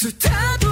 Se tape